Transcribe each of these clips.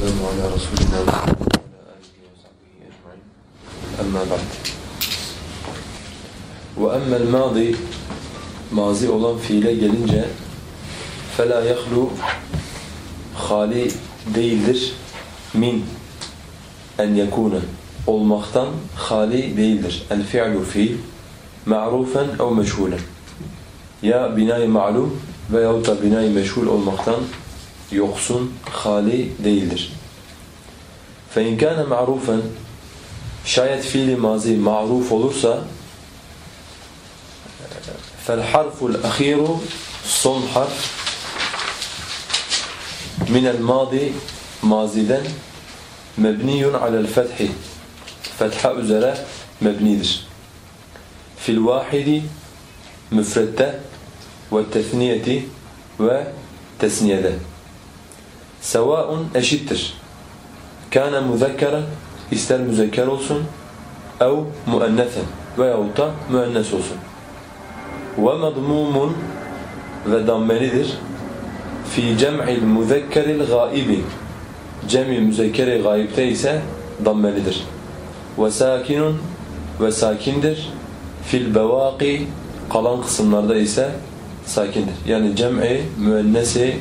والسلام على رسول الله وعلى آله وصحبه أجمعين. أما بعد وأما الماضي ماضي olan fiile gelince فلا يخلو خالي değildir من أن يكون olmaktan خالي değildir الفعل في معروفا أو مشهولا. يا بناء معلوم veyahut da بناء meşhul olmaktan yoksun, hali değildir. فَاِنْ كَانَ مَعْرُوفًا Şayet fiili mazi ma'ruf olursa فَالْحَرْفُ الْأَخِيرُ Son harf minel madi maziden mebniyun alel fethi fetha üzere mebnidir. Fil vahidi müfrette ve tesniyeti ve tesniyede. Sevaun eşittir. Kâne müzekkeren ister müzekker olsun ev müennesen veyahut da müennes olsun. Ve madmumun ve dammelidir fi cem'il muzekkeril gaibi cem'i müzekkeri gaibte ise dammelidir. Ve sakinun ve sakindir. Fil bevaki kalan kısımlarda ise sakindir. Yani cem'i müennesi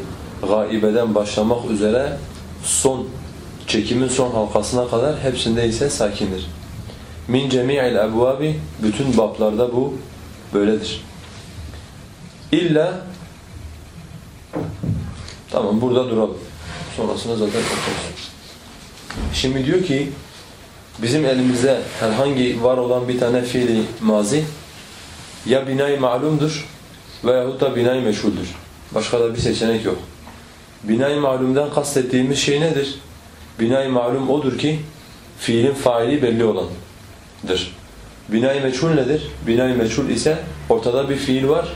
gaibeden başlamak üzere son çekimin son halkasına kadar hepsinde ise sakindir. Min cemi'il ebvabi bütün bablarda bu böyledir. İlla Tamam burada duralım. Sonrasında zaten okuruz. Şimdi diyor ki bizim elimizde herhangi var olan bir tane fiili mazi ya binay malumdur veyahut da binay meşhuldür. Başka da bir seçenek yok. Binay malumdan kastettiğimiz şey nedir? Binay malum odur ki fiilin faili belli olandır. Binay meçhul nedir? Binay meçhul ise ortada bir fiil var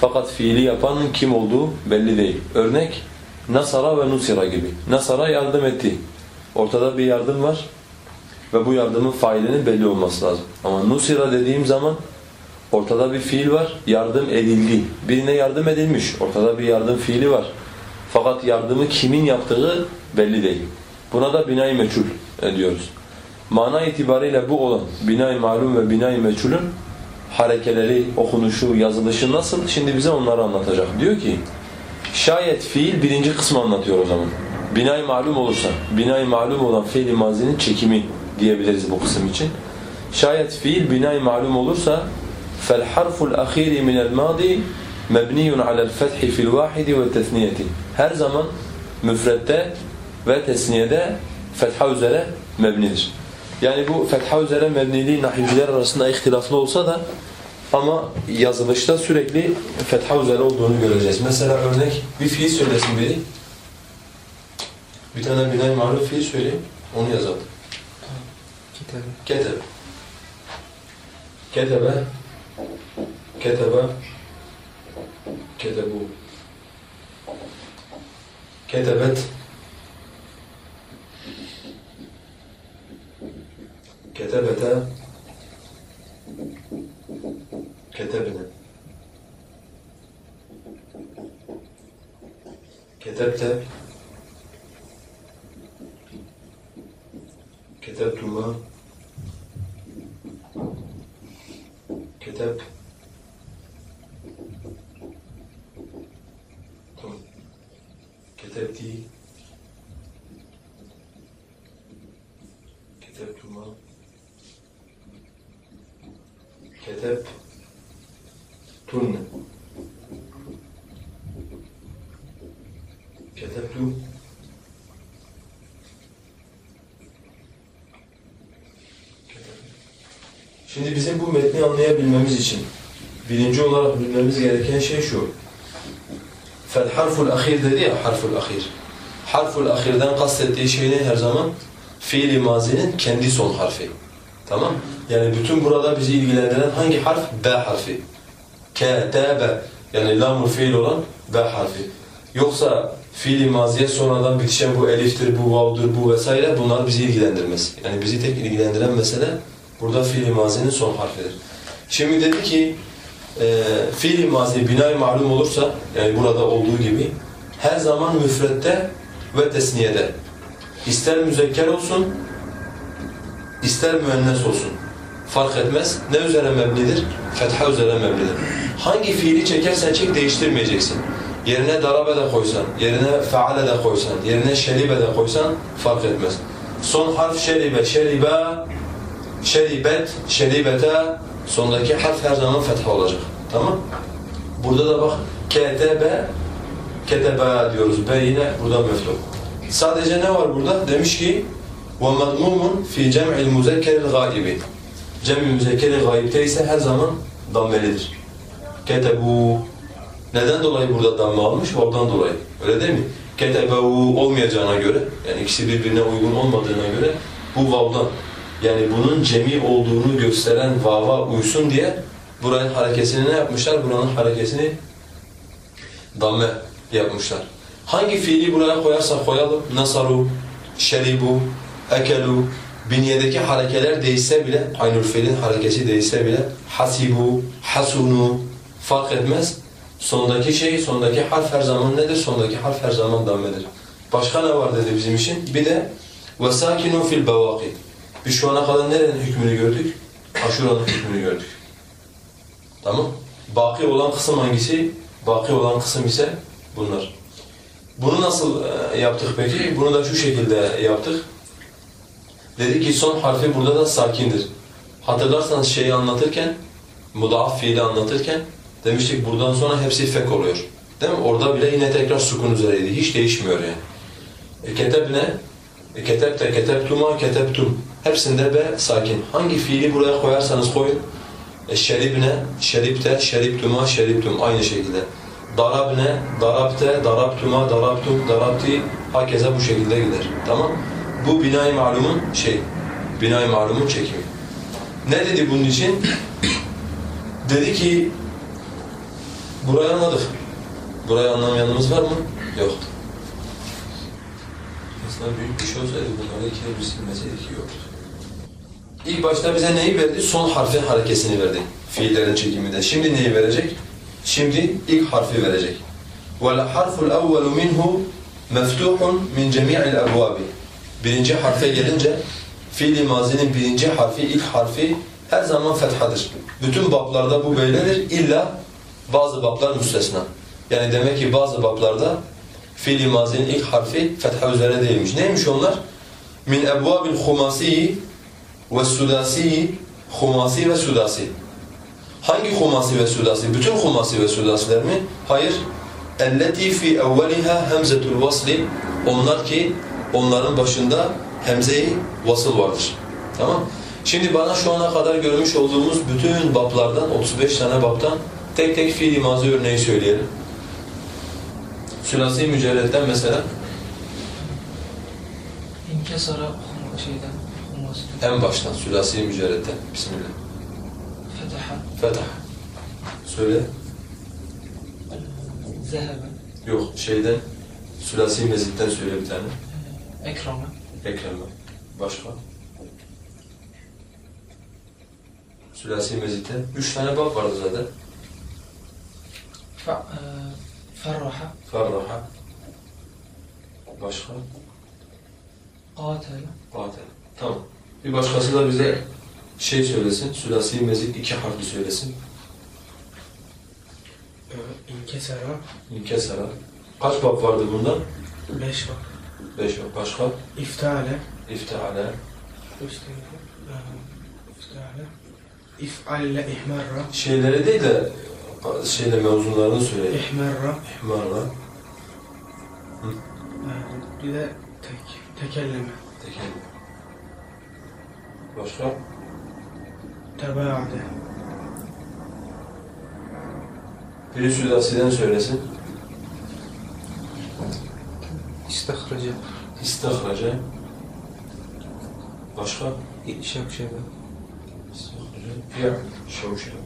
fakat fiili yapanın kim olduğu belli değil. Örnek Nasara ve Nusira gibi. Nasara yardım etti. Ortada bir yardım var ve bu yardımın failinin belli olması lazım. Ama Nusira dediğim zaman ortada bir fiil var, yardım edildi. Birine yardım edilmiş, ortada bir yardım fiili var. Fakat yardımı kimin yaptığı belli değil. Buna da binay meçhul ediyoruz. Mana itibariyle bu olan binay malum ve binay meçhulün harekeleri, okunuşu, yazılışı nasıl? Şimdi bize onları anlatacak. Diyor ki, şayet fiil birinci kısmı anlatıyor o zaman. Binay malum olursa, binay malum olan fiil mazinin çekimi diyebiliriz bu kısım için. Şayet fiil binay malum olursa, فَالْحَرْفُ الْأَخِيرِ مِنَ الْمَاضِي mebniyun alel fethi fil vahidi ve tesniyeti. Her zaman müfrette ve tesniyede fetha üzere mebnidir. Yani bu fetha üzere mebniliği nahivciler arasında ihtilaflı olsa da ama yazılışta sürekli fetha üzere olduğunu göreceğiz. Mesela örnek bir fiil söylesin biri. Bir tane bina maruf fiil söyleyeyim, onu yazalım. Ketebe. Ketebe. Ketebe. Ketebe. Ketebu. Ketebet. Ketebete. Ketebne. Ketebte. Ketebtuma. Keteb. Tamam. Ketebti. Ketebtuma. Keteb. Tunne. Ketebtu. Şimdi bizim bu metni anlayabilmemiz için birinci olarak bilmemiz gereken şey şu. Harful ahir dedi ya harful ahir. Harful ahirden kastettiği şey ne her zaman? Fiili mazinin kendi son harfi. Tamam? Yani bütün burada bizi ilgilendiren hangi harf? B harfi. B. Yani lamul fiil olan B harfi. Yoksa fiili maziye sonradan bitişen bu eliftir, bu vav'dur, bu vesaire bunlar bizi ilgilendirmez. Yani bizi tek ilgilendiren mesele burada fiili mazinin son harfidir. Şimdi dedi ki e, fiili mazi binay malum olursa yani burada olduğu gibi her zaman müfrette ve tesniyede ister müzekker olsun, ister müennes olsun. Fark etmez. Ne üzere mebnidir? Fetha üzere mebnidir. Hangi fiili çekersen çek değiştirmeyeceksin. Yerine darabe de koysan, yerine feale de koysan, yerine şeribe de koysan fark etmez. Son harf şeribe, şeribe, şeribet, şeribete sondaki harf her zaman fetha olacak. Tamam? Burada da bak ketebe, ketebe diyoruz. B yine burada meftuh. Sadece ne var burada? Demiş ki وَمَضْمُومٌ فِي جَمْعِ الْمُذَكَّرِ الْغَائِبِ Cem-i müzekkeri gayipte ise her zaman dammelidir. Ketebu Neden dolayı burada damme almış? Vav'dan dolayı. Öyle değil mi? Ketebehu olmayacağına göre, yani ikisi birbirine uygun olmadığına göre bu vav'dan. Yani bunun cemi olduğunu gösteren vava uysun diye buranın harekesini ne yapmışlar? Buranın harekesini damme yapmışlar. Hangi fiili buraya koyarsak koyalım, nasaru, şeribu, ekelu, binyedeki harekeler değişse bile, aynı fiilin harekesi değişse bile, hasibu, hasunu fark etmez. Sondaki şey, sondaki harf her zaman nedir? Sondaki harf her zaman dammedir. Başka ne var dedi bizim için? Bir de وَسَاكِنُوا fil bevaki. biz şu ana kadar nerenin hükmünü gördük? Aşuranın hükmünü gördük. Tamam. Baki olan kısım hangisi? Baki olan kısım ise bunlar. Bunu nasıl e, yaptık peki? Bunu da şu şekilde yaptık. Dedi ki son harfi burada da sakindir. Hatırlarsanız şeyi anlatırken, mudaaf fiili anlatırken demiştik buradan sonra hepsi fek oluyor. Değil mi? Orada bile yine tekrar sukun üzereydi. Hiç değişmiyor yani. E, keteb ne? E, ketebte, ketebtuma, ketebtum. Hepsinde be sakin. Hangi fiili buraya koyarsanız koyun. E, şerib ne? Şeribte, şeribtuma, şeribtum. Aynı şekilde. Darab ne? Darabte, darabtuma, darabtum, darabti. Hakeza bu şekilde gider. Tamam? Bu binay malumun şey, binay malumun çekimi. Ne dedi bunun için? dedi ki, burayı anladık. Burayı anlamayanımız var mı? Yok Aslında büyük bir şey olsaydı bunları ikiye bir silmeseydik iyi olurdu. İlk başta bize neyi verdi? Son harfin harekesini verdi. Fiillerin çekiminde. Şimdi neyi verecek? Şimdi ilk harfi verecek. وَالْحَرْفُ الْأَوَّلُ مِنْهُ مَفْتُوحٌ مِنْ جَمِيعِ الْأَبْوَابِ Birinci harfe gelince fiil-i mazinin birinci harfi, ilk harfi her zaman fethadır. Bütün bablarda bu böyledir. İlla bazı bablar müstesna. Yani demek ki bazı bablarda fiil-i mazinin ilk harfi fetha üzere değilmiş. Neymiş onlar? Min ebvabil humasi ve sudasi, humasi ve sudasi. Hangi humasi ve sudasi? Bütün humasi ve sudasiler mi? Hayır. اَلَّتِي فِي اَوَّلِهَا هَمْزَةُ الْوَصْلِ Onlar ki onların başında hemze-i vasıl vardır. Tamam Şimdi bana şu ana kadar görmüş olduğumuz bütün bablardan, 35 tane babtan tek tek fiil mazi örneği söyleyelim. Sülasi mücerretten mesela İnkesara şeyden humus. en baştan sülasi mücerretten. Bismillah. Fetaha. Fetah. Söyle. Zehebe. Yok şeyden sülasi mezitten söyle bir tane. Ekrama. Ekrem'e. Başka? Sülasi mezitten. Üç tane bab vardı zaten. Fe, e, ferraha. Ferraha. Başka? Qatele. Katil. Tamam. Bir başkası da bize şey söylesin. Sülasi mezit iki harfli söylesin. İnkesara İnkesara. Kaç bab vardı bundan? beş var. Beş bab. Başka? İftale İftihale. İftale İf'alle ihmerra Şeyleri değil de şeyle mevzularını söyle. ihmerra İhmarla. bir de tek tekelleme Tekel. Başka? tebaade Biri Sülasi'den söylesin. İstihraca. İstihraca. Başka? Şakşebe. İstihraca. Ya. Şavşa.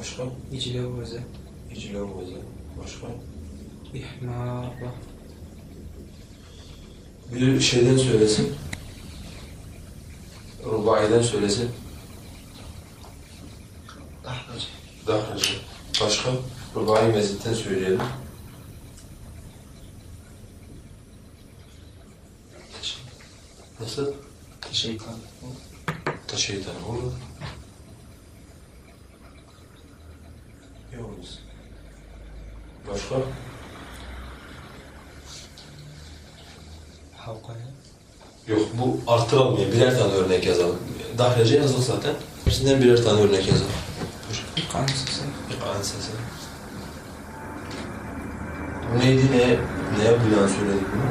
Başka? İclevveze. İclevveze. Başka? İhmâba. Bir şeyden söylesin. Rubaiden söylesin. Dahracı. Dahracı. Başka? Rubai mezitten söyleyelim. Nasıl? Teşekkür. Teşekkür olur. Başka? Havkaya. Yok bu arttıralım. Birer tane örnek yazalım. Dahrece yazdık zaten. Hepsinden birer tane örnek yazalım. Buyur. İkan sesi. İkran sesi. Bu neydi? Ne, neye binaen söyledik bunu?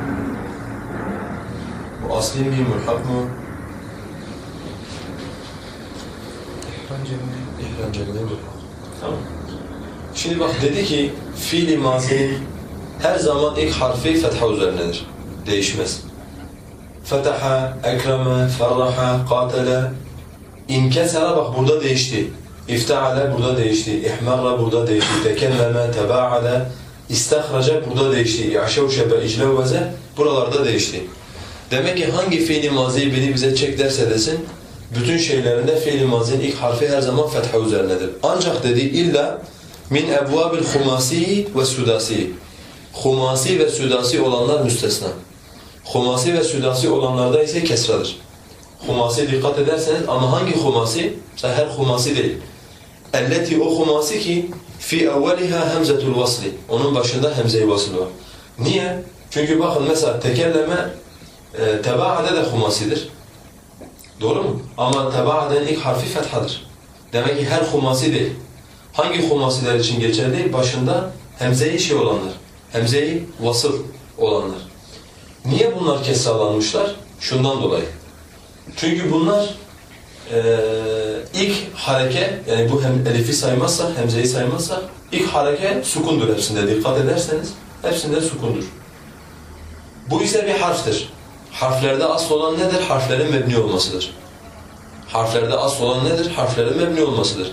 Bu asli mi, mülhak mı? İhran cemali. İhram cemile mülhak. Tamam. Şimdi bak dedi ki fiili mazinin her zaman ilk harfi fetha üzerinedir. Değişmez. Fetaha, ekreme, ferraha, katele. İnkesara bak burada değişti. İfteale burada değişti. İhmarra burada değişti. Tekelleme, tebaale. İstahraca burada değişti. İ'şevşebe, iclevveze buralarda değişti. Demek ki hangi fiili maziyi biri bize çek derse desin, bütün şeylerinde fiili mazinin ilk harfi her zaman fetha üzerinedir. Ancak dedi illa min ebvabil humasi ve sudasi. Humasi ve sudasi olanlar müstesna. Humasi ve sudasi olanlarda ise kesradır. Humasi dikkat ederseniz ama hangi humasi? Her humasi değil. Elleti o humasi ki fi evveliha hemzetul vasli. Onun başında hemze-i vasıl var. Niye? Çünkü bakın mesela tekelleme e, tebaade de humasidir. Doğru mu? Ama tebaaden ilk harfi fethadır. Demek ki her humasi değil. Hangi humasiler için geçerli? Başında hemze-i şey olanlar. Hemze-i vasıl olanlar. Niye bunlar kesralanmışlar? Şundan dolayı. Çünkü bunlar eee ilk hareke, yani bu hem elifi saymazsa, hemzeyi saymazsa ilk hareke sukundur hepsinde. Dikkat ederseniz hepsinde sukundur. Bu ise bir harftir. Harflerde asıl olan nedir? Harflerin mebni olmasıdır. Harflerde asıl olan nedir? Harflerin mebni olmasıdır.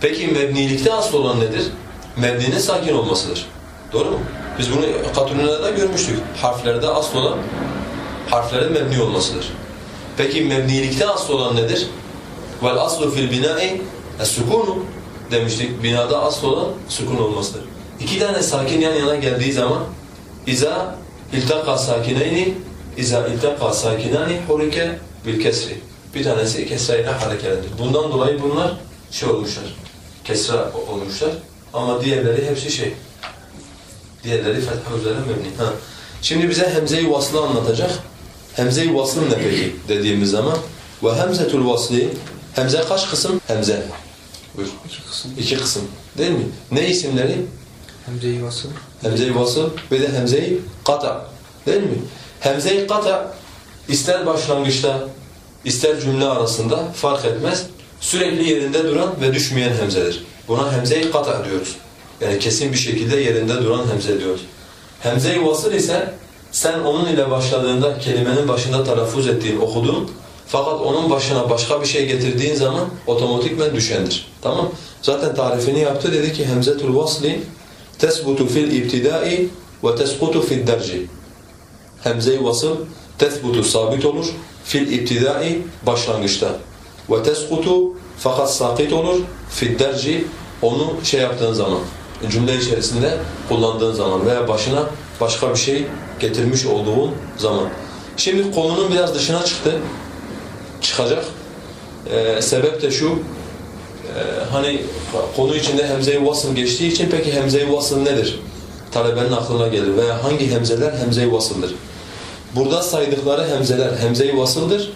Peki mebnilikte asıl olan nedir? Mebninin sakin olmasıdır. Doğru mu? Biz bunu Katununa'da görmüştük. Harflerde asıl olan harflerin mebni olmasıdır. Peki mebnilikte asıl olan nedir? Vel aslu fil bina'i es-sukunu demiştik. Binada asıl olan sukun olmasıdır. İki tane sakin yan yana geldiği zaman iza iltaka sakineyni iza iltaka sakinani hurike bil. Bir tanesi kesrayla hareketlendir. Bundan dolayı bunlar şey olmuşlar. Kesra olmuşlar. Ama diğerleri hepsi şey. Diğerleri fetha üzerine mebni. Ha. Şimdi bize hemze-i vaslı anlatacak. Hemze-i vasıl ne peki dediğimiz zaman ve hemzetul vasli hemze kaç kısım? Hemze. Buyur. İki kısım. İki kısım. Değil mi? Ne isimleri? Hemze-i vasıl. Hemze-i vasıl ve de hemze-i kata. Değil mi? Hemze-i kata ister başlangıçta ister cümle arasında fark etmez. Sürekli yerinde duran ve düşmeyen hemzedir. Buna hemze-i kata diyoruz. Yani kesin bir şekilde yerinde duran hemze diyoruz. Hemze-i vasıl ise sen onun ile başladığında kelimenin başında telaffuz ettiğin, okuduğun fakat onun başına başka bir şey getirdiğin zaman otomatikmen düşendir. Tamam? Zaten tarifini yaptı dedi ki hemzetul vasli tesbutu fil ibtidai ve tesqutu fil derci. Hemze-i vasıl tesbutu sabit olur fil ibtidai başlangıçta ve tesqutu fakat sakit olur fil derci onu şey yaptığın zaman cümle içerisinde kullandığın zaman veya başına başka bir şey getirmiş olduğun zaman. Şimdi konunun biraz dışına çıktı. Çıkacak. Ee, sebep de şu. e, hani konu içinde hemze-i vasıl geçtiği için peki hemze-i vasıl nedir? Talebenin aklına gelir veya hangi hemzeler hemze-i vasıldır? Burada saydıkları hemzeler hemze-i vasıldır.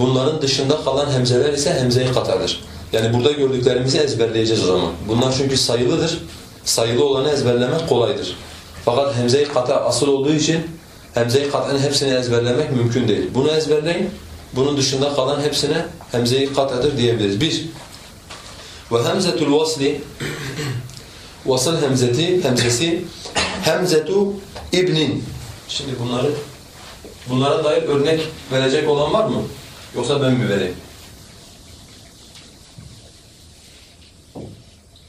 Bunların dışında kalan hemzeler ise hemze-i katadır. Yani burada gördüklerimizi ezberleyeceğiz o zaman. Bunlar çünkü sayılıdır. Sayılı olanı ezberlemek kolaydır. Fakat hemze-i kata asıl olduğu için hemze-i kat'ın hepsini ezberlemek mümkün değil. Bunu ezberleyin. Bunun dışında kalan hepsine hemze-i katadır diyebiliriz. Bir, ve hemzetul vasli vasıl hemzeti, hemzesi hemzetu ibnin. Şimdi bunları bunlara dair örnek verecek olan var mı? Yoksa ben mi vereyim?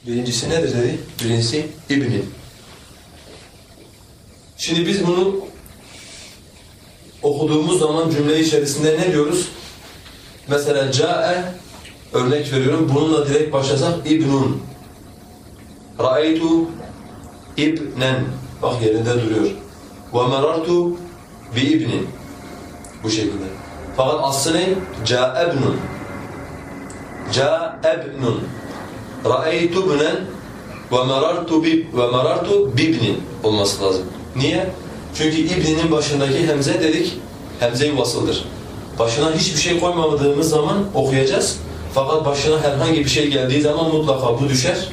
Birincisi nedir dedi? Birincisi ibnin. Şimdi biz bunu okuduğumuz zaman cümle içerisinde ne diyoruz? Mesela ca'e örnek veriyorum. Bununla direkt başlasak ibnun. Ra'aytu ibnen. Bak yerinde duruyor. Ve merartu bi ibnin. Bu şekilde. Fakat aslı ne? Câebnun. Câebnun. Ra'eytu bnen ve marartu bi ve marartu bibnin olması lazım. Niye? Çünkü ibninin başındaki hemze dedik, hemze-i vasıldır. Başına hiçbir şey koymadığımız zaman okuyacağız. Fakat başına herhangi bir şey geldiği zaman mutlaka bu düşer.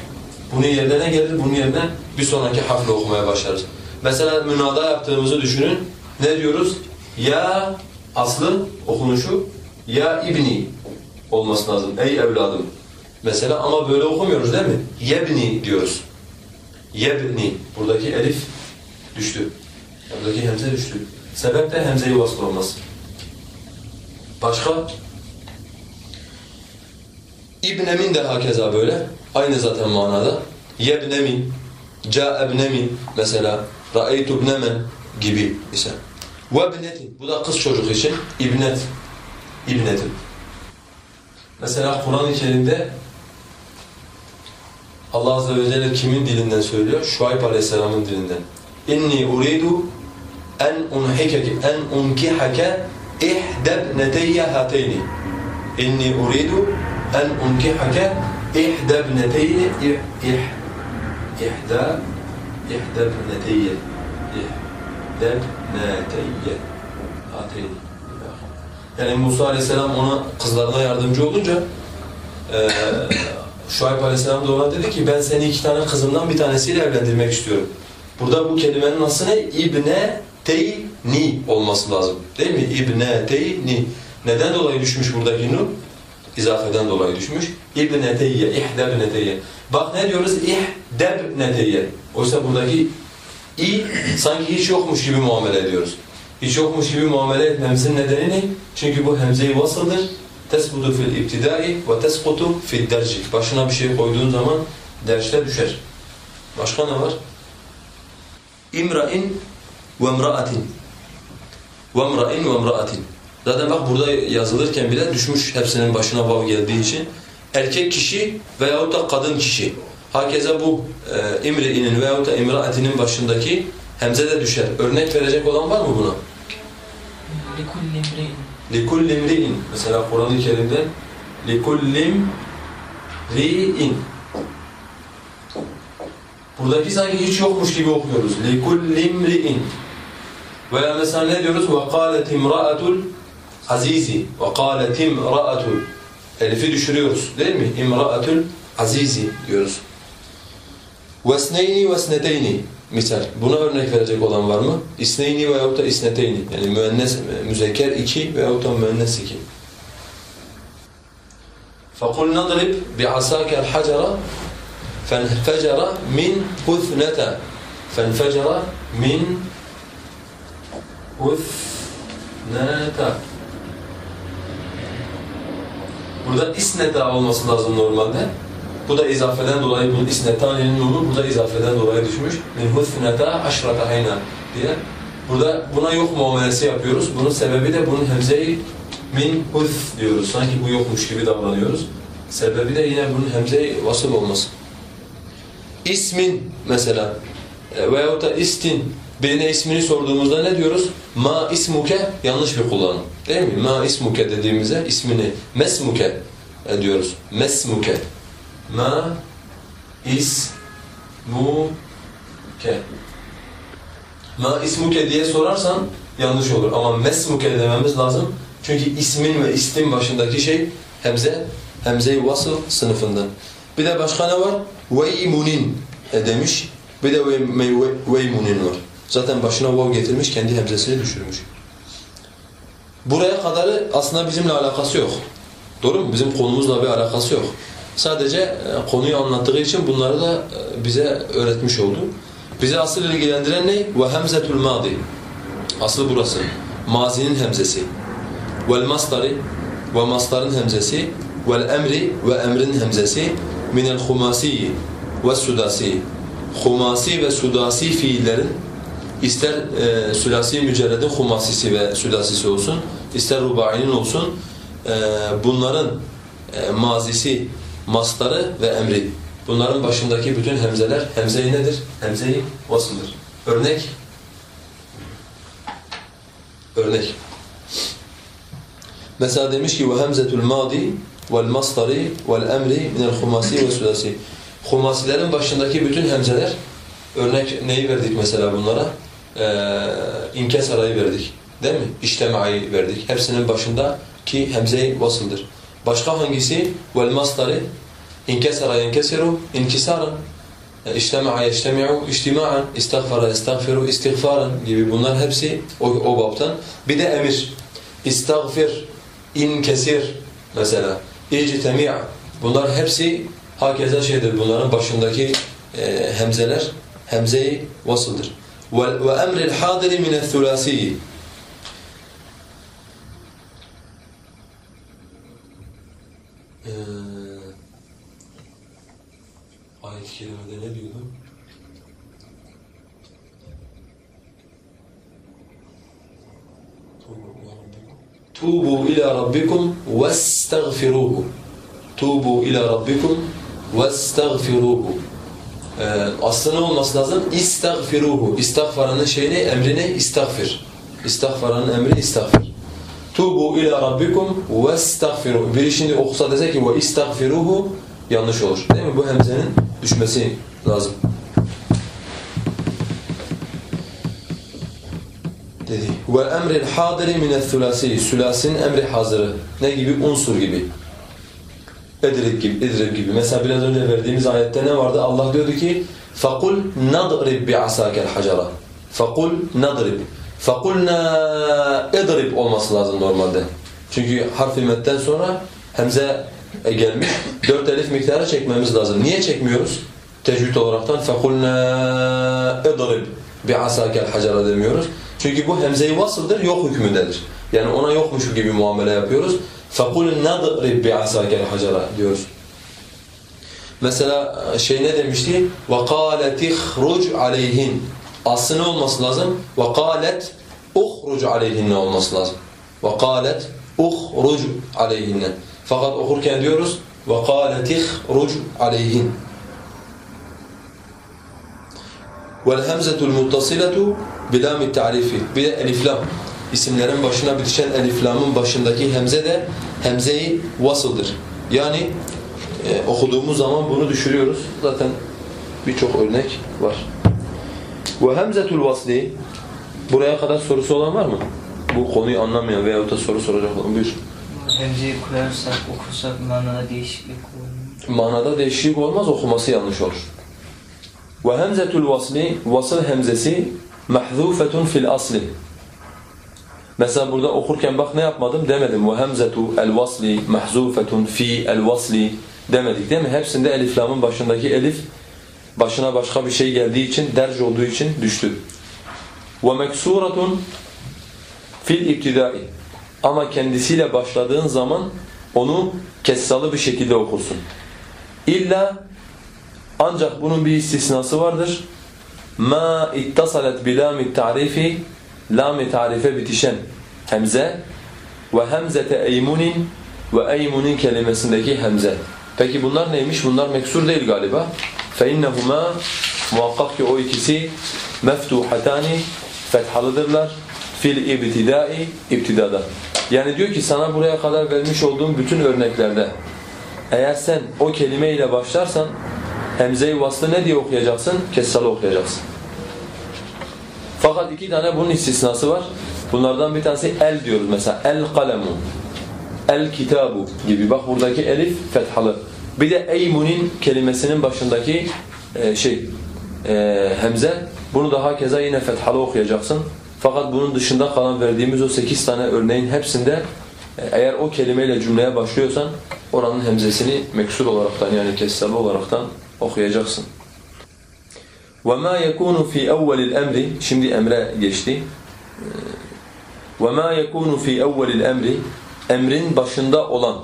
Bunun yerine ne gelir? Bunun yerine bir sonraki harfle okumaya başlarız. Mesela münada yaptığımızı düşünün. Ne diyoruz? Ya aslı okunuşu ya ibni olması lazım. Ey evladım. Mesela ama böyle okumuyoruz değil mi? Yebni diyoruz. Yebni. Buradaki elif düştü. Buradaki hemze düştü. Sebep de hemze-i vasıl olması. Başka? İbnemin de hakeza böyle. Aynı zaten manada. Yebnemin, ca'ebnemin mesela. Ra'eytu ibnemen gibi ise. Vebnetin. Bu da kız çocuk için. İbnet. İbnetin. Mesela Kur'an-ı Kerim'de Allah Azze ve Celle kimin dilinden söylüyor? Şuayb Aleyhisselam'ın dilinden. İnni uridu en unhikeke en unkihake ihdebneteyye hateyni. İnni uridu en unkihake ihdebneteyye ih ihda ihdebneteyye ihdebneteyye hateyni. Yani Musa Aleyhisselam ona kızlarına yardımcı olunca eee Şuayb Aleyhisselam da ona dedi ki ben seni iki tane kızımdan bir tanesiyle evlendirmek istiyorum. Burada bu kelimenin aslı ne? İbne teyni olması lazım. Değil mi? İbne teyni. Neden dolayı düşmüş buradaki nun? İzafeden dolayı düşmüş. İbne teyye, ihdebne teyye. Bak ne diyoruz? İhdebne teyye. Oysa buradaki i sanki hiç yokmuş gibi muamele ediyoruz. Hiç yokmuş gibi muamele etmemizin nedeni ne? Çünkü bu hemze-i vasıldır. Tesbutu fil ibtidai ve tesqutu fil. Başına bir şey koyduğun zaman derste düşer. Başka ne var? İmra'in ve imra'atin. Ve imra'atin. Zaten bak burada yazılırken bile düşmüş hepsinin başına vav geldiği için. Erkek kişi veyahut da kadın kişi. Hakeza bu e, imri'inin veyahut da imra'atinin başındaki hemze de düşer. Örnek verecek olan var mı buna? لكل امرئ لِكُلِّ امْرِئٍ Mesela Kur'an-ı Kerim'de لِكُلِّ امْرِئٍ Buradaki sanki hiç yokmuş gibi okuyoruz. لِكُلِّ امْرِئٍ Veya mesela ne diyoruz? وَقَالَتْ اِمْرَأَةُ الْعَز۪يزِ وَقَالَتْ اِمْرَأَةُ Elif'i düşürüyoruz değil mi? اِمْرَأَةُ الْعَز۪يزِ diyoruz. وَاسْنَيْنِ وَاسْنَتَيْنِ Misal. Buna örnek verecek olan var mı? İsneyni veyahut da isneteyni. Yani müennes, müzekker iki veyahut da müennes iki. فَقُلْ نَضْرِبْ بِعَسَاكَ الْحَجَرَ فَانْفَجَرَ مِنْ هُثْنَةَ فَانْفَجَرَ مِنْ هُثْنَةَ Burada isneta olması lazım normalde. Bu da izafeden dolayı, bu isnetani'nin nuru bu da izafeden dolayı düşmüş. Min husneta aşrata ayna diye. Burada buna yok muamelesi yapıyoruz. Bunun sebebi de bunun hemzeyi min hus diyoruz. Sanki bu yokmuş gibi davranıyoruz. Sebebi de yine bunun hemzeyi vasıl olması. İsmin mesela e, veyahut da istin birine ismini sorduğumuzda ne diyoruz? Ma ismuke yanlış bir kullanım. Değil mi? Ma ismuke dediğimizde ismini mesmuke e, diyoruz. Mesmuke. Ma ismuke. Ma ismuke diye sorarsan yanlış olur ama mesmuke dememiz lazım. Çünkü ismin ve istin başındaki şey hemze, hemze-i vasıl sınıfından. Bir de başka ne var? Veymunin e demiş. Bir de veymunin var. Zaten başına vav getirmiş, kendi hemzesini düşürmüş. Buraya kadarı aslında bizimle alakası yok. Doğru mu? Bizim konumuzla bir alakası yok. Sadece e, konuyu anlattığı için bunları da e, bize öğretmiş oldu. Bizi asıl ilgilendiren ne? Hemzetul madi. Aslı burası. Mazinin hemzesi. Ve masdarın hemzesi. Ve emrin hemzesi. Humasiyi ve sudasi. Humasi ve sudasi fiillerin ister e, sülasi mücerredin humasisi ve sülasisi olsun, ister rubainin olsun, e, bunların e, mazisi, mastarı ve emri. Bunların başındaki bütün hemzeler, hemze-i nedir? Hemze-i vasıldır. Örnek? Örnek. Mesela demiş ki masdari vel emri minel humasi ve sulasi. Humasilerin başındaki bütün hemzeler örnek neyi verdik mesela bunlara? Ee, inkesarayı verdik. Değil mi? İçtemai verdik. Hepsinin başındaki hemze-i vasıldır. Başka hangisi? Vel masdari inkesara yenkesiru inkisaran. İçtema'a yeçtemi'u içtima'an, istagfara yestagfiru istiğfaran gibi bunlar hepsi o, o babtan. Bir de emir. İstagfir, inkesir mesela. İctemi' bunlar hepsi hakeza şeydir. Bunların başındaki e, hemzeler hemze-i vasıldır. Ve, emril hadiri minel Ee, ayet-i kerimede ne diyordu? Tubu ila rabbikum vestagfiruhu. Tubu ila rabbikum vestagfiruhu. Ee, aslı ne olması lazım? İstagfiruhu. İstagfaranın şeyini, emrini istagfir. İstagfaranın emri istagfir. Tubu ila rabbikum vestagfiruhu. Biri şimdi okusa dese ki ve istagfiruhu yanlış olur. Değil mi? Bu hemzenin düşmesi lazım. dedi. Ve emril hadiri minel thulasi. Sülasinin emri hazırı. Ne gibi? Unsur gibi. Edrib gibi, idrib gibi. Mesela biraz önce verdiğimiz ayette ne vardı? Allah diyordu ki فَقُلْ نَضْرِبْ بِعَسَاكَ الْحَجَرَ فَقُلْ نَضْرِبْ فَقُلْنَا اِضْرِبْ olması lazım normalde. Çünkü harf-i metten sonra hemze e, gelmiş. Dört elif miktarı çekmemiz lazım. Niye çekmiyoruz? Tecvid olaraktan فَقُلْنَا اِضْرِبْ بِعَسَاكَ الْحَجَرَ demiyoruz. Çünkü bu hemze-i vasıldır, yok hükmündedir. Yani ona yokmuş gibi muamele yapıyoruz. فَقُلْ نَضْرِبْ بِعَسَاكَ الْحَجَرَ diyoruz. Mesela şey ne demişti? وَقَالَتْ اِخْرُجْ عَلَيْهِنْ Aslı ne olması lazım? وَقَالَتْ اُخْرُجْ عَلَيْهِنْ olması lazım. وَقَالَتْ اُخْرُجْ عَلَيْهِنْ Fakat okurken diyoruz وَقَالَتْ اِخْرُجْ عَلَيْهِنْ وَالْهَمْزَةُ الْمُتَّصِلَةُ بِلَامِ التَّعْرِفِ Bir de elif lam. İsimlerin başına bitişen elif lamın başındaki hemze de hemze-i vasıldır. Yani e, okuduğumuz zaman bunu düşürüyoruz. Zaten birçok örnek var. Ve hemzetul vasli buraya kadar sorusu olan var mı? Bu konuyu anlamayan veyahut da soru soracak olan buyur. Hemzeyi koyarsak, okursak manada değişiklik olur. Manada değişiklik olmaz, okuması yanlış olur. Ve hemzetul vasli, vasıl hemzesi mahzufetun fil asli. Mesela burada okurken bak ne yapmadım demedim. Ve hemzetu el vasli mahzufetun fi el vasli demedik değil mi? Hepsinde elif lamın başındaki elif başına başka bir şey geldiği için, derc olduğu için düştü. Meksuratun fil ibtidai. Ama kendisiyle başladığın zaman onu kessalı bir şekilde okursun. İlla ancak bunun bir istisnası vardır. Ma ittasalet bilami ta'rifi lam-i tarife bitişen hemze ve hemzete eymunin ve eymunin kelimesindeki hemze. Peki bunlar neymiş? Bunlar meksur değil galiba. فَاِنَّهُمَا Muhakkak ki o ikisi meftuhatani fethalıdırlar fil ibtidai ibtidada. Yani diyor ki sana buraya kadar vermiş olduğum bütün örneklerde eğer sen o kelimeyle başlarsan hemze-i vaslı ne diye okuyacaksın? Kessalı okuyacaksın. Fakat iki tane bunun istisnası var. Bunlardan bir tanesi el diyoruz mesela. El kalemu, el kitabu gibi. Bak buradaki elif fethalı. Bir de eymunin kelimesinin başındaki e, şey e, hemze. Bunu daha keza yine fethalı okuyacaksın. Fakat bunun dışında kalan verdiğimiz o sekiz tane örneğin hepsinde e, eğer o kelimeyle cümleye başlıyorsan oranın hemzesini meksur olaraktan yani kessalı olaraktan okuyacaksın. وَمَا يَكُونُ فِي اَوَّلِ الْاَمْرِ Şimdi emre geçti. وَمَا يَكُونُ فِي اَوَّلِ الْاَمْرِ Emrin başında olan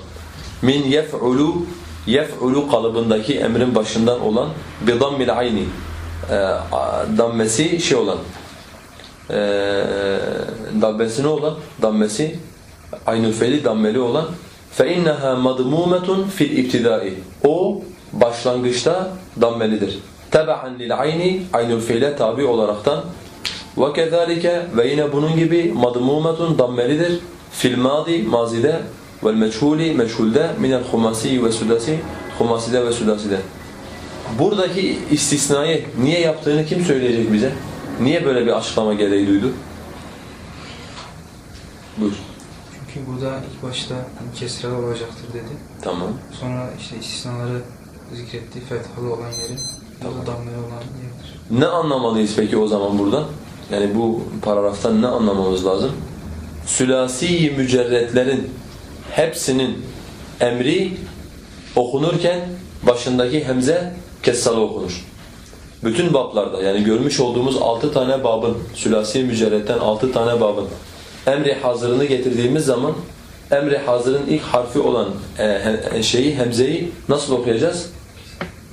min yef'ulu yef'ulu kalıbındaki emrin başından olan bidammil ayni dammesi şey olan e, dammesine olan dammesi aynül feli dammeli olan فَاِنَّهَا مَضْمُومَةٌ فِي الْاِبْتِدَاءِ O başlangıçta dammelidir. Tebaen lil ayni aynul fiile tabi olaraktan ve kezalike ve yine bunun gibi madmumetun dammelidir fil madi mazide vel meçhuli meçhulde minel humasi ve sudasi humaside ve. Buradaki istisnayı niye yaptığını kim söyleyecek bize? Niye böyle bir açıklama gereği duydu? Buyur. Çünkü burada ilk başta kesralı olacaktır dedi. Tamam. Sonra işte istisnaları zikretti. Fethalı olan yeri. Tamam. Dammeli olan yerdir. Ne anlamalıyız peki o zaman buradan? Yani bu paragraftan ne anlamamız lazım? Sülasi mücerretlerin hepsinin emri okunurken başındaki hemze kessalı okunur. Bütün bablarda yani görmüş olduğumuz altı tane babın, sülasi mücerretten altı tane babın emri hazırını getirdiğimiz zaman emri hazırın ilk harfi olan e, şeyi, hemzeyi nasıl okuyacağız?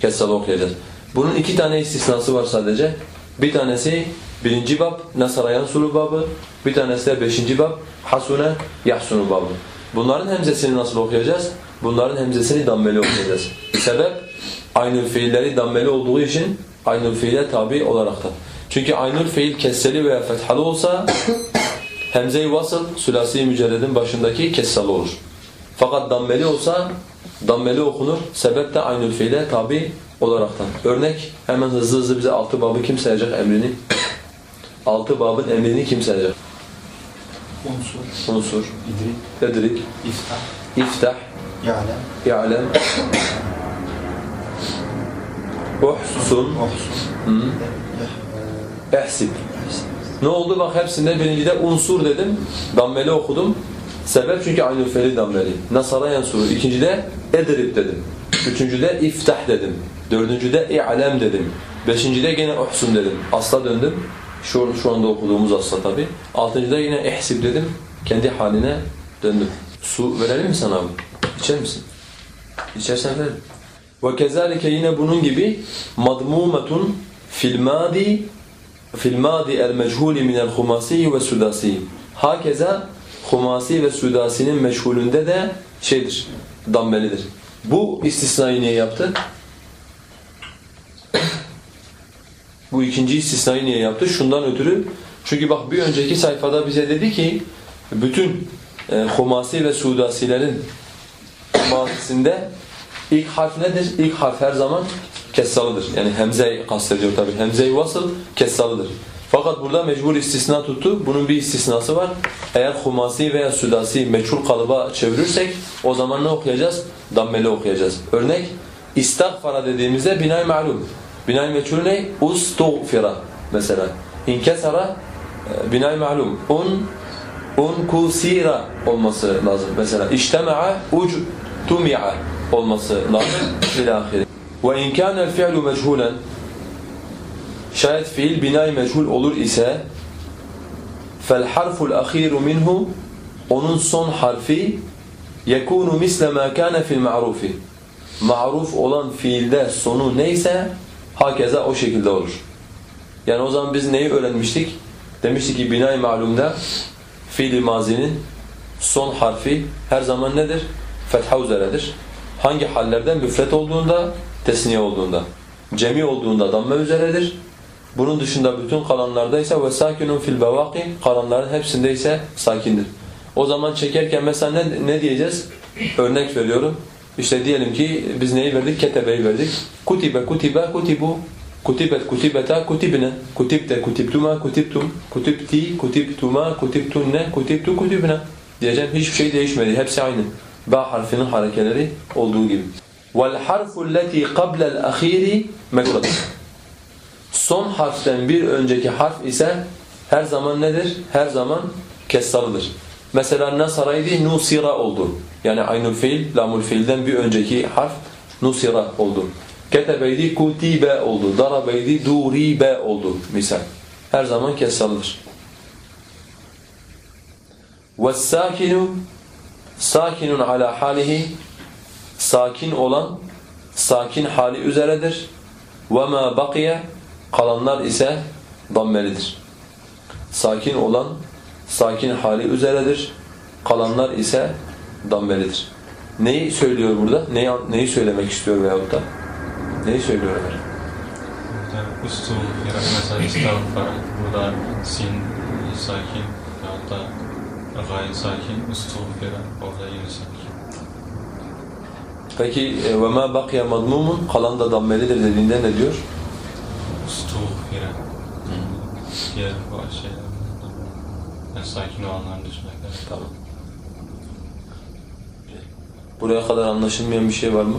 Kessalı okuyacağız. Bunun iki tane istisnası var sadece. Bir tanesi birinci bab, Nasara Yansuru babı. Bir tanesi de beşinci bab, Hasune Yahsunu babı. Bunların hemzesini nasıl okuyacağız? Bunların hemzesini dammeli okuyacağız. Sebep, aynı fiilleri dammeli olduğu için aynı fiile tabi olaraktan. Çünkü aynı fiil kesseli veya fethalı olsa hemze-i vasıl sülasi mücerredin başındaki kessalı olur. Fakat dammeli olsa dammeli okunur. Sebep de aynı fiile tabi olaraktan. Örnek hemen hızlı hızlı bize altı babı kim sayacak emrini? Altı babın emrini kim sayacak? Unsur, Unsur, idrik, edrik, iftah, iftah, ya'lem, ya'lem, uhsun, yah, ehsib. Ne oldu? Bak hepsinde birincide unsur dedim, dammeli okudum. Sebep çünkü aynı fiili dammeli. Nasara yansuru. İkincide edrib dedim. Üçüncüde iftah dedim. Dördüncüde i'lem dedim. Beşincide gene uhsun dedim. Asla döndüm. Şu, şu anda okuduğumuz asla tabi. Altıncıda yine ihsib dedim. Kendi haline döndüm. Su verelim mi sana abi? İçer misin? İçersen verelim. Ve kezalike yine bunun gibi fil madi el mechhul min el humasi ve sudasi. Hakeza humasi ve sudasinin meşhulünde de şeydir, dammelidir. Bu istisnayı niye yaptı? Bu ikinci istisnayı niye yaptı? Şundan ötürü. Çünkü bak bir önceki sayfada bize dedi ki bütün e, humasi ve sudasilerin mazisinde ilk harf nedir? İlk harf her zaman kessalıdır. Yani hemze kastediyor tabi. Hemze-i vasıl kessalıdır. Fakat burada mecbur istisna tuttu. Bunun bir istisnası var. Eğer humasi veya sudasi meçhul kalıba çevirirsek o zaman ne okuyacağız? Dammeli okuyacağız. Örnek istagfara dediğimizde binay ma'lum. Binay meçhul ne? Ustuğfira mesela. İnkesara e, binay ma'lum. Un unkusira olması lazım. Mesela iştema'a uctumi'a olması lazım. İlâhiri. Ve in kâne el-fi'lu meçhulen şayet fiil binay meçhul olur ise fel harful ahiru minhu onun son harfi yekunu misle ma kana fil ma'rufi maruf olan fiilde sonu neyse hakeza o şekilde olur. Yani o zaman biz neyi öğrenmiştik? Demiştik ki binay malumda fiil mazinin son harfi her zaman nedir? Fetha üzeredir. Hangi hallerde? Müfret olduğunda, tesniye olduğunda. Cemi olduğunda damme üzeredir. Bunun dışında bütün kalanlarda ise ve sakinun fil bevaki kalanların hepsinde ise sakindir. O zaman çekerken mesela ne, ne diyeceğiz? Örnek veriyorum. İşte diyelim ki biz neyi verdik? Ketebeyi verdik. Kutibe, kutibe, kutibu. Kutibet, kutibeta, kutibne. Kutibte, kutibtuma, kutibtum. Kutibti, kutibtuma, kutibtunne, kutibtu, kutibne. Diyeceğim hiçbir şey değişmedi. Hepsi aynı. Ba harfinin harekeleri olduğu gibi. وَالْحَرْفُ الَّتِي قَبْلَ الْأَخِيرِ مَكْرَةٌ Son harften bir önceki harf ise her zaman nedir? Her zaman kessalıdır. Mesela nasaraydı nusira oldu. Yani aynul fiil, lamul fiilden bir önceki harf nusira oldu. Ketebeydi kutibe oldu. Darabeydi duribe oldu misal. Her zaman kessalıdır. وَالسَّاكِنُ sakinun ala halihi sakin olan sakin hali üzeredir. وَمَا بَقِيَ kalanlar ise dammelidir. Sakin olan sakin hali üzeredir. Kalanlar ise dambelidir. Neyi söylüyor burada? Neyi, neyi söylemek istiyor veyahut da? Neyi söylüyor Ömer? Ustu, yani mesela istavfar, burada sin, sakin, veyahut da gayet sakin, ustu, orada yine sakin. Peki e, ve ma bakiya madmumun kalan da dammelidir dediğinde ne diyor? Ustu, yani diğer şeyler. Yani sakin olanların dışındakiler. Tamam. Buraya kadar anlaşılmayan bir şey var mı?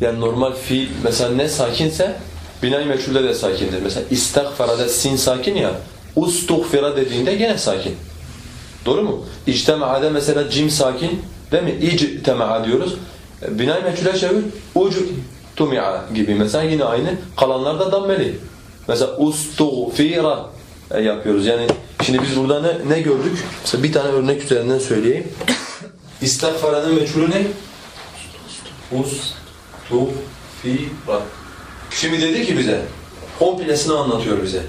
Yani normal fiil mesela ne sakinse binay meçhulde de sakindir. Mesela istagfara'da sin sakin ya ustuğfira dediğinde gene sakin. Doğru mu? İctema'da mesela cim sakin değil mi? İctema'a diyoruz. Binay meçhule çevir. Ucu tumi'a gibi mesela yine aynı. Kalanlar da dammeli. Mesela ustuğfira yapıyoruz. Yani şimdi biz burada ne, ne gördük? Mesela bir tane örnek üzerinden söyleyeyim. İstagfara'nın meçhulü ne? Ustuğfira. Şimdi dedi ki bize, komplesini anlatıyor bize.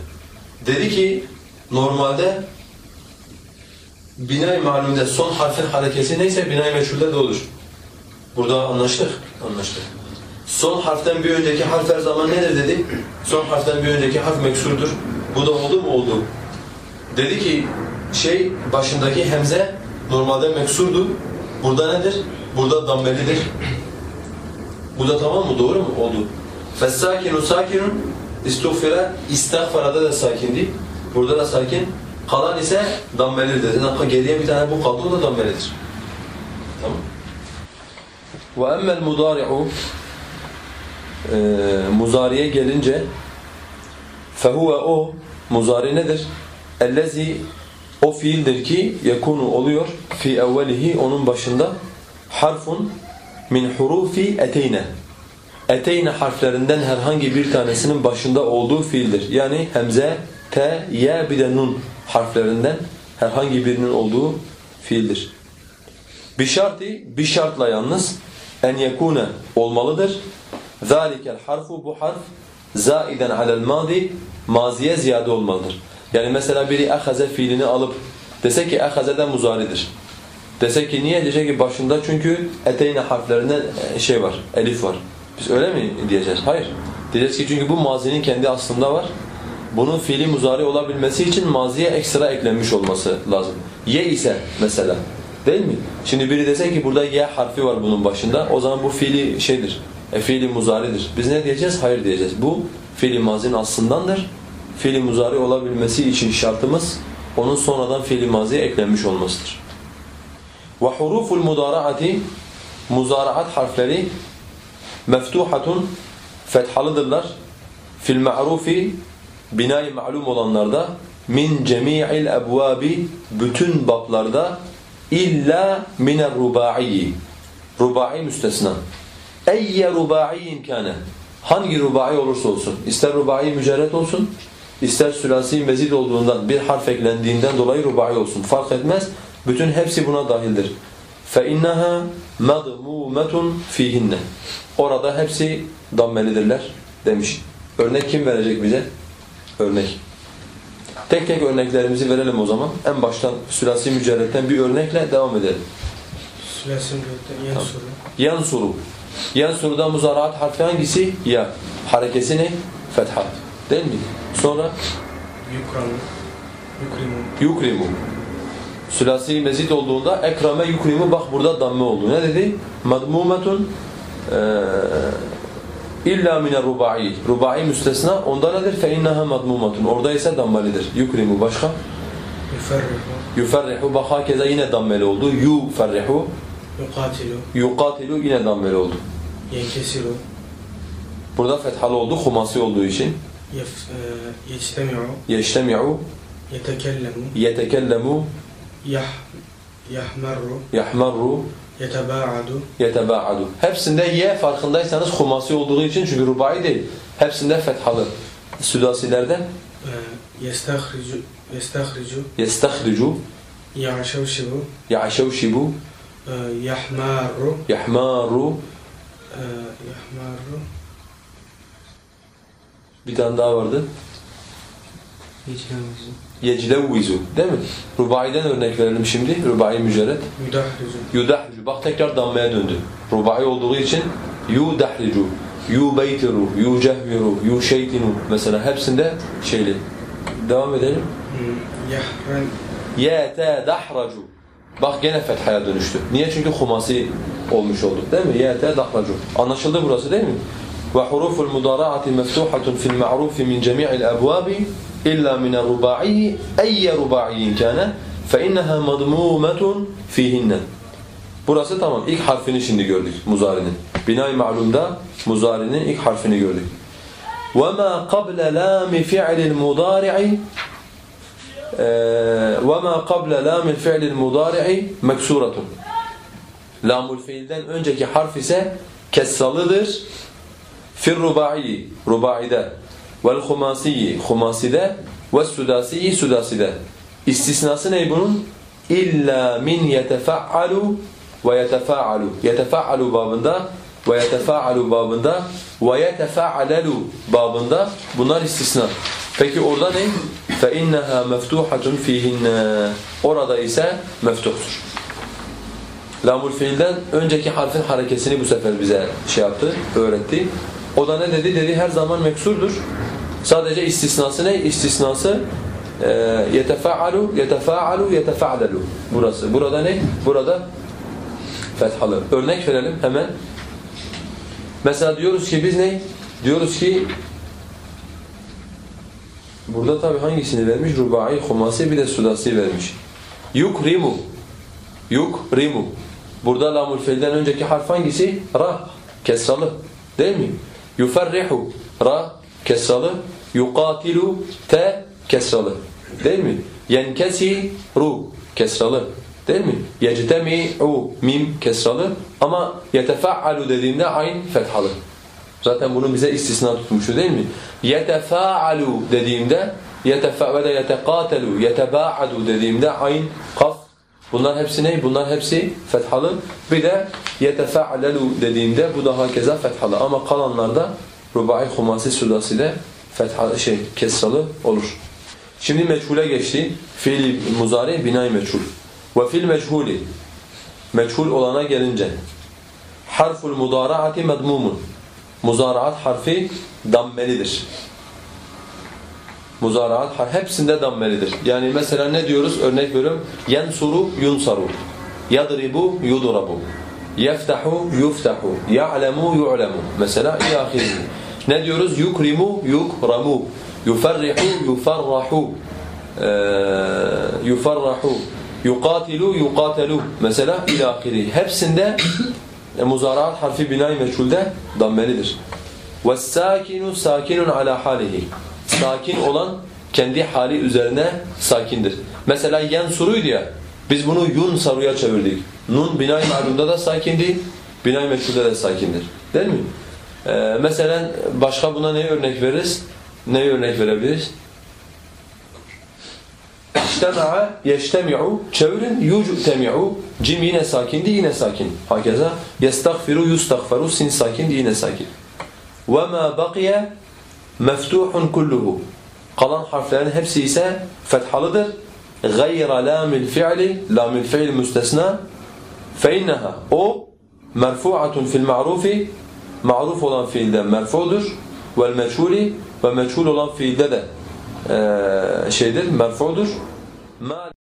Dedi ki normalde binay malumde son harfin harekesi neyse binay meçhulde de olur. Burada anlaştık. Anlaştık. Son harften bir önceki harf her zaman nedir dedi? Son harften bir önceki harf meksurdur. Bu da oldu mu? Oldu. Dedi ki şey başındaki hemze normalde meksurdu. Burada nedir? Burada dammelidir. Bu da tamam mı? Doğru mu? Oldu. Fessâkinu sâkinun istufira istagfarada da sakindi. Burada da sakin. Kalan ise dammelidir. Yani geriye bir tane bu kaldı o da dammelidir. Tamam. وَأَمَّا الْمُضَارِعُ e, Muzariye gelince فَهُوَ o Muzari nedir? Ellezi o fiildir ki yekunu oluyor fi evvelihi onun başında harfun min hurufi eteyne. Eteyne harflerinden herhangi bir tanesinin başında olduğu fiildir. Yani hemze, te, ye bir de nun harflerinden herhangi birinin olduğu fiildir. Bir şartı bir şartla yalnız en yekune olmalıdır. Zalikel harfu bu harf zaiden alel madi maziye ziyade olmalıdır. Yani mesela biri ahaze fiilini alıp dese ki ahaze'den muzaridir. Dese ki niye? Diyecek ki başında çünkü eteyne harflerinden şey var, elif var. Biz öyle mi diyeceğiz? Hayır. Diyeceğiz ki çünkü bu mazinin kendi aslında var. Bunun fiili muzari olabilmesi için maziye ekstra eklenmiş olması lazım. Ye ise mesela değil mi? Şimdi biri dese ki burada ye harfi var bunun başında o zaman bu fiili şeydir. E fiili muzaridir. Biz ne diyeceğiz? Hayır diyeceğiz. Bu fiili mazin aslındandır. Fiili muzari olabilmesi için şartımız onun sonradan fiili maziye eklenmiş olmasıdır. Ve huruful mudara'ati muzara'at harfleri meftuhatun fethalıdırlar. Fil ma'rufi binayı ma'lum olanlarda min cemi'il ebvabi bütün bablarda illa miner ruba'i ruba'i müstesna. Eyye ruba'i imkâne hangi rubai olursa olsun ister rubai mücerret olsun ister sülasi mezid olduğundan bir harf eklendiğinden dolayı rubai olsun fark etmez bütün hepsi buna dahildir فَاِنَّهَا مَضْمُومَةٌ ف۪يهِنَّ Orada hepsi dammelidirler demiş. Örnek kim verecek bize? Örnek. Tek tek örneklerimizi verelim o zaman. En baştan sülasi mücerretten bir örnekle devam edelim. Sülesim gökten yan soru. Yansuru. Yansuru'da muzaraat harfi hangisi? Ya. Harekesi ne? Fetha. Değil mi? Sonra Yukramu. Yukrimu. yukrimu. Sülasi mezid olduğunda ekrame yukrimu bak burada damme oldu. Ne dedi? Madmumetun illa mine rubai. Rubai müstesna. Onda nedir? Fe inneha madmumetun. Orada ise dammelidir. Yukrimu başka? Yuferrihu. Yuferrihu bak hakeza yine dammeli oldu. Yuferrihu. Yukatilu. Yukatilu yine dammeli oldu. Yenkesiru. Burada fethalı oldu. Humasi olduğu için. Yef, e. Yeştemi'u. Yetekellemu. Yetekellemu. Yah, yahmerru. Yahmarru. Yetebaadu. Yetebaadu. Hepsinde ye farkındaysanız humasi olduğu için çünkü rubai değil. Hepsinde fethalı. Südasilerde e, Yestahricu. Yestahricu. yestahricu, Ya'şevşibu. ya'şevşibu, ee, Yahmaru. Yahmaru. Ee, Yahmaru. Bir tane daha vardı. Yeclevvizu. Yeclevvizu. Değil mi? Rubai'den örnek verelim şimdi. Rubai mücerret. Yudahricu. Yudahricu. Bak tekrar dammaya döndü. Rubai olduğu için yudahricu. Yubeytiru, yucehviru, yuşeytinu. Mesela hepsinde şeyli. Devam edelim. Hmm, Yahran. Yete dahracu. Bak gene fethaya dönüştü. Niye? Çünkü humasi olmuş olduk değil mi? يَتَدَحْرَجُ Anlaşıldı burası değil mi? وَحُرُوفُ الْمُضَارَعَةِ مَفْتُوحَةٌ فِي الْمَعْرُوفِ مِنْ جَمِيعِ الْأَبْوَابِ إِلَّا مِنَ الرُّبَاعِيِّ أَيَّ رُبَاعِيٍّ كَانَ فَإِنَّهَا مَضْمُومَةٌ فِيهِنَّ Burası tamam. İlk harfini şimdi gördük muzarinin. Binay ma'lumda muzarinin ilk harfini gördük. وَمَا قَبْلَ لَامِ فِعْلِ الْمُضَارِعِ آه، وما قبل لام الفعل المضارع مكسورة. لام الفعلden önceki harf س kessalıdır في الرباعي رباعدة والخماسي خماسدة والسداسي سداسدة استثناسي ne bunun إلا من يتفعل ويتفاعل. يتفاعل yetefa'alu babında ve yetefaalu babında ve yetefaalelu babında bunlar istisna. Peki orada ne? Fe innaha meftuhatun fihinne. Orada ise meftuhtur. Lamul fiilden önceki harfin harekesini bu sefer bize şey yaptı, öğretti. O da ne dedi? Dedi her zaman meksurdur. Sadece istisnası ne? İstisnası e, yetefaalu, yetefaalu, yetefaalelu. Burası. Burada ne? Burada fethalı. Örnek verelim hemen. Mesela diyoruz ki biz ne? Diyoruz ki burada tabi hangisini vermiş? Rubai, humasi bir de sudasi vermiş. Yukrimu. Yukrimu. Burada lamul fiilden önceki harf hangisi? Ra. Kesralı. Değil mi? Yuferrihu. Ra. Kesralı. Yuqatilu. Te. Kesralı. Değil mi? Yenkesiru. Kesralı. Değil mi? Yectemi'u. Mim. Kesralı. Ama yetefa'alu dediğinde ayn fethalı. Zaten bunu bize istisna tutmuştu değil mi? Yetefa'alu dediğimde yetefa ve de yetekatelu, yeteba'adu dediğimde ayn, kaf Bunlar hepsi ne? Bunlar hepsi fethalı. Bir de yetefa'lelu dediğimde bu da hakeza fethalı. Ama kalanlarda rubai, humasi, sudasi de fethalı şey kesralı olur. Şimdi meçhule geçti. Fiil muzari binay meçhul. Ve fil meçhuli meçhul olana gelince harful mudaraati medmumun. Muzaraat harfi dammelidir. Muzaraat hepsinde dammelidir. Yani mesela ne diyoruz? Örnek veriyorum. Yensuru yunsaru. Yadribu yudrabu. Yeftahu yuftahu. Ya'lemu yu'lemu. Mesela ilahiri. Ne diyoruz? Yukrimu yukramu. Yuferrihu yufarrahu. Ee, yufarrahu Yuqatilu yuqatelu. Mesela ilahiri. Hepsinde e, muzaraat harfi binay meçhulde dammelidir. وَالسَّاكِنُ سَاكِنٌ عَلَى حَالِهِ Sakin olan kendi hali üzerine sakindir. Mesela yensuruydu ya, biz bunu yun saruya çevirdik. Nun binay malumda da sakindi, binay meçhulde de sakindir. Değil mi? Ee, mesela başka buna ne örnek veririz? Ne örnek verebiliriz? İçtema'a yeştemi'u çevirin yuctemi'u cim yine sakindi yine sakin. Hakeza yestagfiru yustagfaru sin sakindi yine sakin. Ve ma baqiye meftuhun kulluhu. Kalan harflerin hepsi ise fethalıdır. Gayra lamil fi'li lamil fi'l müstesna feinneha o merfu'atun fil ma'rufi ma'ruf olan fiilden merfudur vel meçhuli ve meçhul olan fiilde de eee şeydir merfudur. Ma